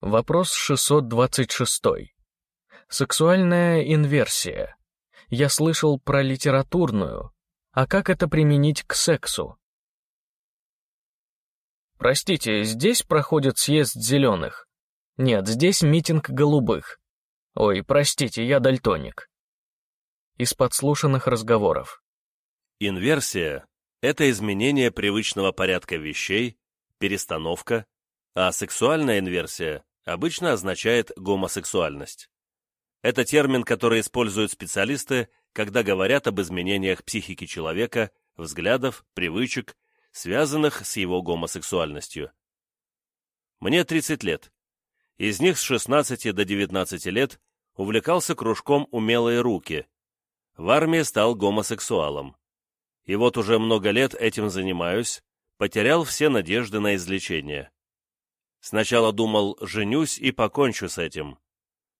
Вопрос 626. Сексуальная инверсия. Я слышал про литературную. А как это применить к сексу? Простите, здесь проходит съезд зеленых? Нет, здесь митинг голубых. Ой, простите, я дальтоник. Из подслушанных разговоров. Инверсия — это изменение привычного порядка вещей, перестановка, а сексуальная инверсия обычно означает гомосексуальность. Это термин, который используют специалисты, когда говорят об изменениях психики человека, взглядов, привычек, связанных с его гомосексуальностью. Мне 30 лет. Из них с 16 до 19 лет увлекался кружком «Умелые руки». В армии стал гомосексуалом. И вот уже много лет этим занимаюсь, потерял все надежды на излечение. Сначала думал, женюсь и покончу с этим.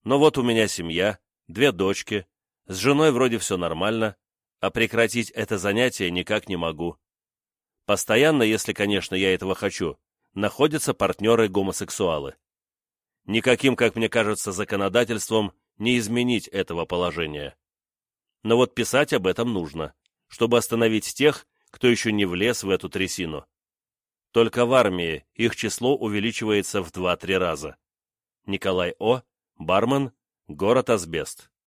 Но вот у меня семья, две дочки, с женой вроде все нормально, а прекратить это занятие никак не могу. Постоянно, если, конечно, я этого хочу, находятся партнеры-гомосексуалы. Никаким, как мне кажется, законодательством не изменить этого положения. Но вот писать об этом нужно, чтобы остановить тех, кто еще не влез в эту трясину. Только в армии их число увеличивается в 2-3 раза. Николай О., бармен, город Асбест.